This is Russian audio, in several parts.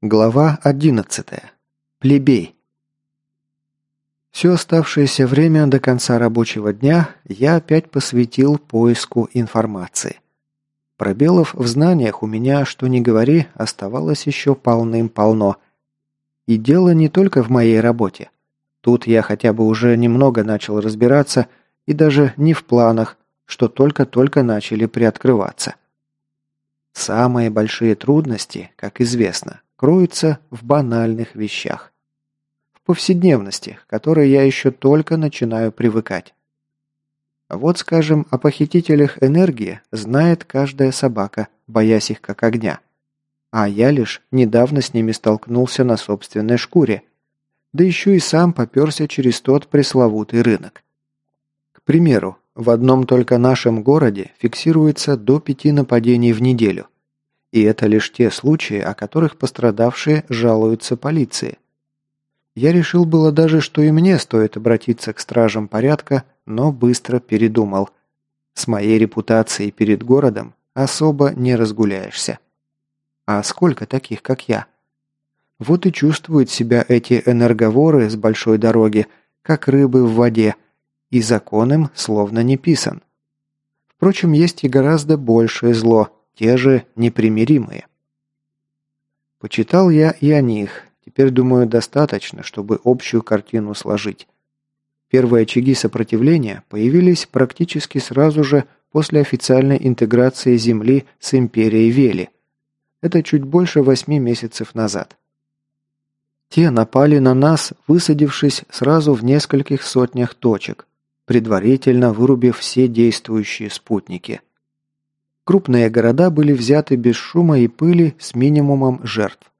Глава 11. Плебей. Все оставшееся время до конца рабочего дня я опять посвятил поиску информации. Пробелов в знаниях у меня, что ни говори, оставалось еще полным-полно. И дело не только в моей работе. Тут я хотя бы уже немного начал разбираться, и даже не в планах, что только-только начали приоткрываться. Самые большие трудности, как известно, кроются в банальных вещах. В повседневности, к которой я еще только начинаю привыкать. Вот, скажем, о похитителях энергии знает каждая собака, боясь их как огня. А я лишь недавно с ними столкнулся на собственной шкуре. Да еще и сам поперся через тот пресловутый рынок. К примеру, в одном только нашем городе фиксируется до пяти нападений в неделю – и это лишь те случаи, о которых пострадавшие жалуются полиции. Я решил было даже, что и мне стоит обратиться к стражам порядка, но быстро передумал. С моей репутацией перед городом особо не разгуляешься. А сколько таких, как я? Вот и чувствуют себя эти энерговоры с большой дороги, как рыбы в воде, и закон им словно не писан. Впрочем, есть и гораздо большее зло – те же непримиримые. Почитал я и о них. Теперь, думаю, достаточно, чтобы общую картину сложить. Первые очаги сопротивления появились практически сразу же после официальной интеграции Земли с империей Вели. Это чуть больше восьми месяцев назад. Те напали на нас, высадившись сразу в нескольких сотнях точек, предварительно вырубив все действующие спутники – Крупные города были взяты без шума и пыли с минимумом жертв.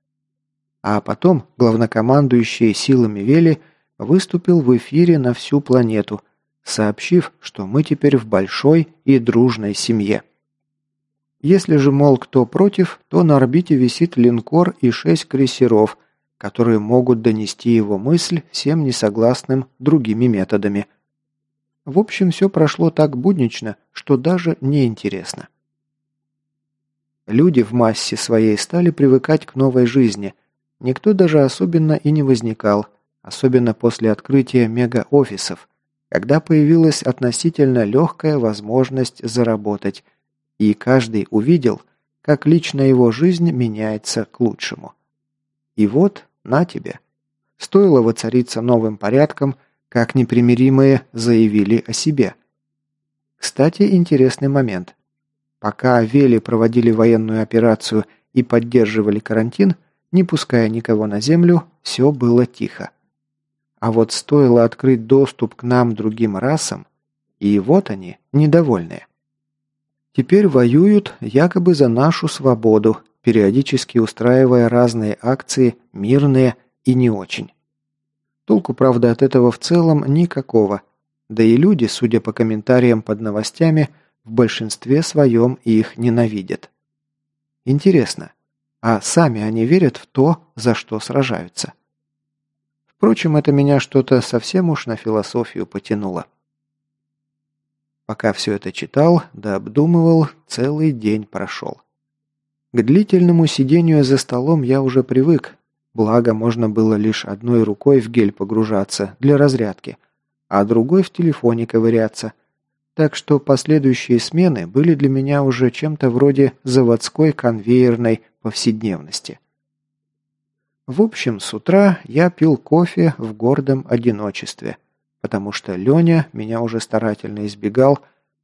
А потом главнокомандующий силами Вели выступил в эфире на всю планету, сообщив, что мы теперь в большой и дружной семье. Если же, мол, кто против, то на орбите висит линкор и шесть крейсеров, которые могут донести его мысль всем несогласным другими методами. В общем, все прошло так буднично, что даже неинтересно. Люди в массе своей стали привыкать к новой жизни. Никто даже особенно и не возникал, особенно после открытия мега-офисов, когда появилась относительно легкая возможность заработать, и каждый увидел, как лично его жизнь меняется к лучшему. И вот, на тебе. Стоило воцариться новым порядком, как непримиримые заявили о себе. Кстати, интересный момент. Пока Вели проводили военную операцию и поддерживали карантин, не пуская никого на землю, все было тихо. А вот стоило открыть доступ к нам другим расам, и вот они, недовольные. Теперь воюют якобы за нашу свободу, периодически устраивая разные акции, мирные и не очень. Толку, правда, от этого в целом никакого. Да и люди, судя по комментариям под новостями, в большинстве своем их ненавидят. Интересно, а сами они верят в то, за что сражаются? Впрочем, это меня что-то совсем уж на философию потянуло. Пока все это читал, да обдумывал, целый день прошел. К длительному сидению за столом я уже привык, благо можно было лишь одной рукой в гель погружаться для разрядки, а другой в телефоне ковыряться – так что последующие смены были для меня уже чем-то вроде заводской конвейерной повседневности. В общем, с утра я пил кофе в гордом одиночестве, потому что Леня меня уже старательно избегал,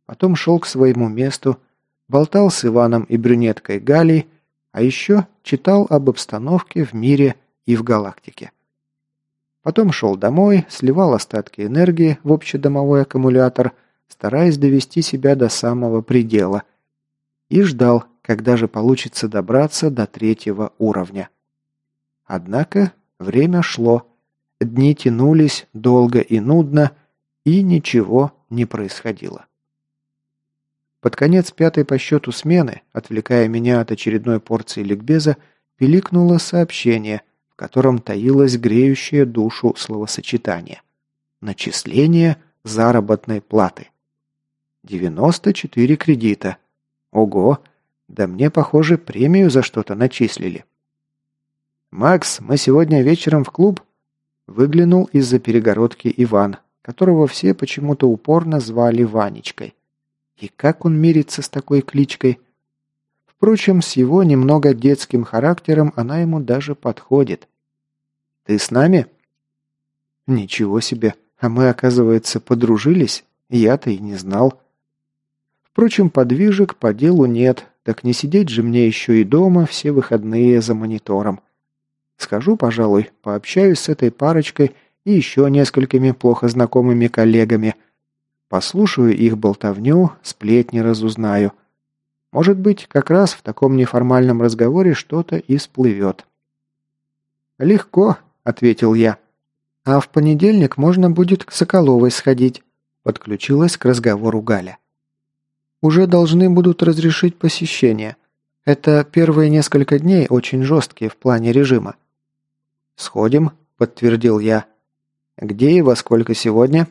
потом шел к своему месту, болтал с Иваном и брюнеткой Галей, а еще читал об обстановке в мире и в галактике. Потом шел домой, сливал остатки энергии в общедомовой аккумулятор – стараясь довести себя до самого предела, и ждал, когда же получится добраться до третьего уровня. Однако время шло, дни тянулись долго и нудно, и ничего не происходило. Под конец пятой по счету смены, отвлекая меня от очередной порции ликбеза, пиликнуло сообщение, в котором таилось греющее душу словосочетание. Начисление заработной платы. 94 кредита. Ого! Да мне, похоже, премию за что-то начислили. «Макс, мы сегодня вечером в клуб?» Выглянул из-за перегородки Иван, которого все почему-то упорно звали Ванечкой. И как он мирится с такой кличкой? Впрочем, с его немного детским характером она ему даже подходит. «Ты с нами?» «Ничего себе, а мы, оказывается, подружились? Я-то и не знал». Впрочем, подвижек по делу нет, так не сидеть же мне еще и дома все выходные за монитором. Схожу, пожалуй, пообщаюсь с этой парочкой и еще несколькими плохо знакомыми коллегами. Послушаю их болтовню, сплетни разузнаю. Может быть, как раз в таком неформальном разговоре что-то и всплывет. «Легко», — ответил я. «А в понедельник можно будет к Соколовой сходить», — подключилась к разговору Галя. «Уже должны будут разрешить посещение. Это первые несколько дней очень жесткие в плане режима». «Сходим», — подтвердил я. «Где и во сколько сегодня?»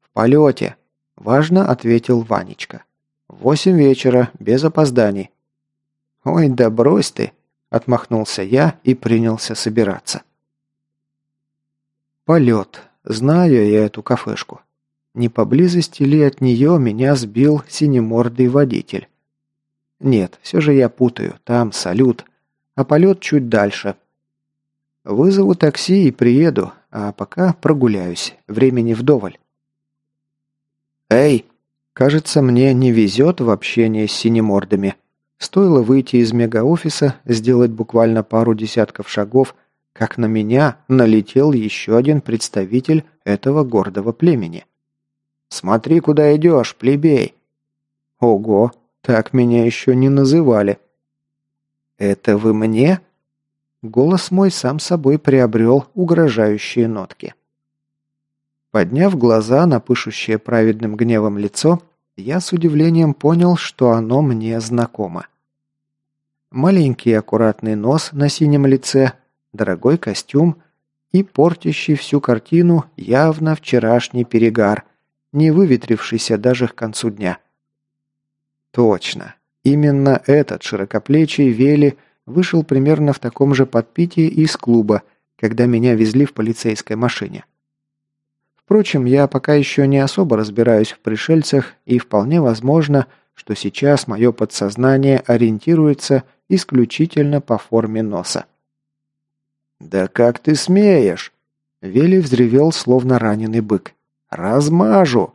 «В полете», — важно ответил Ванечка. «Восемь вечера, без опозданий». «Ой, да брось ты», — отмахнулся я и принялся собираться. Полет. Знаю я эту кафешку. Не поблизости ли от нее меня сбил синемордый водитель? Нет, все же я путаю. Там салют. А полет чуть дальше. Вызову такси и приеду, а пока прогуляюсь. Времени вдоволь. Эй! Кажется, мне не везет в общении с синемордами. Стоило выйти из мегаофиса, сделать буквально пару десятков шагов, как на меня налетел еще один представитель этого гордого племени. «Смотри, куда идешь, плебей!» «Ого, так меня еще не называли!» «Это вы мне?» Голос мой сам собой приобрел угрожающие нотки. Подняв глаза на пышущее праведным гневом лицо, я с удивлением понял, что оно мне знакомо. Маленький аккуратный нос на синем лице, дорогой костюм и портящий всю картину явно вчерашний перегар, не выветрившийся даже к концу дня. Точно. Именно этот широкоплечий Вели вышел примерно в таком же подпитии из клуба, когда меня везли в полицейской машине. Впрочем, я пока еще не особо разбираюсь в пришельцах, и вполне возможно, что сейчас мое подсознание ориентируется исключительно по форме носа. «Да как ты смеешь?» Вели взревел, словно раненый бык. «Размажу!»